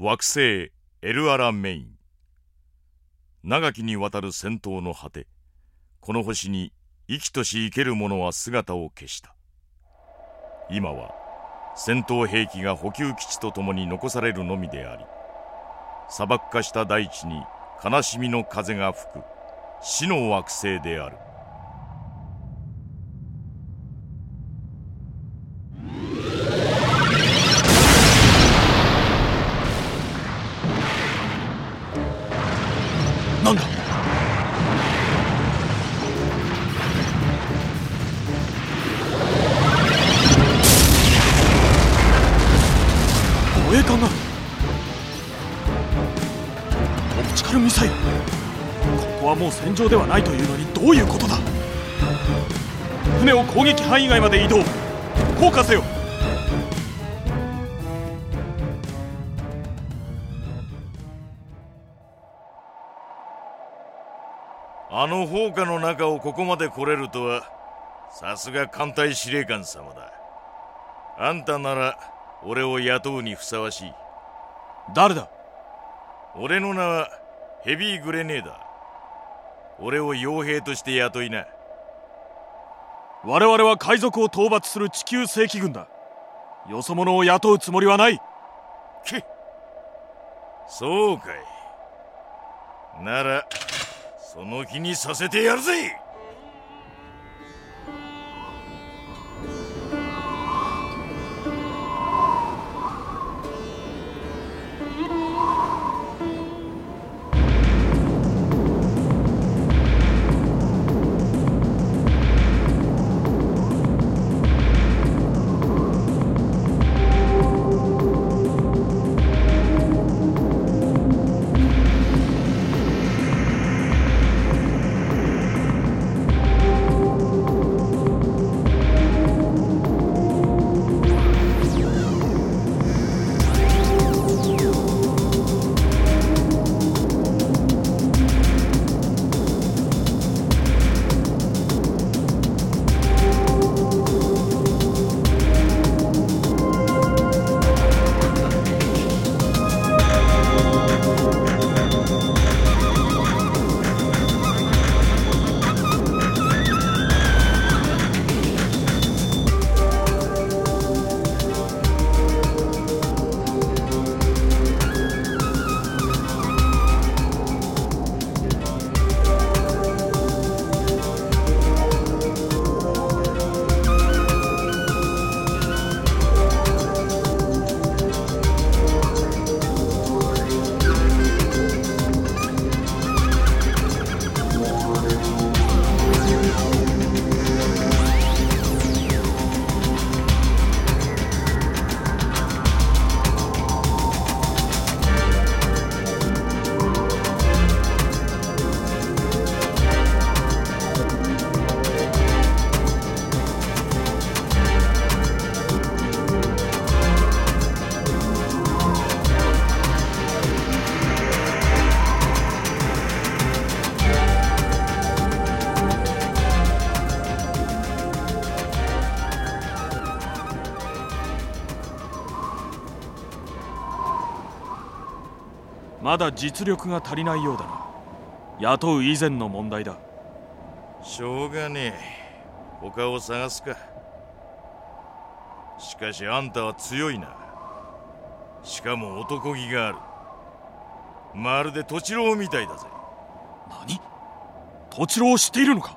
惑星エルアラメイン。長きにわたる戦闘の果てこの星に生きとし生ける者は姿を消した。今は戦闘兵器が補給基地とともに残されるのみであり砂漠化した大地に悲しみの風が吹く死の惑星である。なんだ？護衛艦がオプチカルミサイルここはもう戦場ではないというのにどういうことだ？船を攻撃範囲外まで移動。降下せよ。あの砲火の中をここまで来れるとはさすが艦隊司令官様だ。あんたなら俺を雇うにふさわしい。誰だ？俺の名はヘビーグレネーダー。俺を傭兵として雇いな。我々は海賊を討伐する地球正規軍だ。よそ者を雇うつもりはない。けそうかい。ならその気にさせてやるぜ。まだ実力が足りないようだな。雇う以前の問題だ。しょうがねえ。他を探すか。しかしあんたは強いな。しかも男気がある。まるで土地郎みたいだぜ。何？土地郎を知っているのか？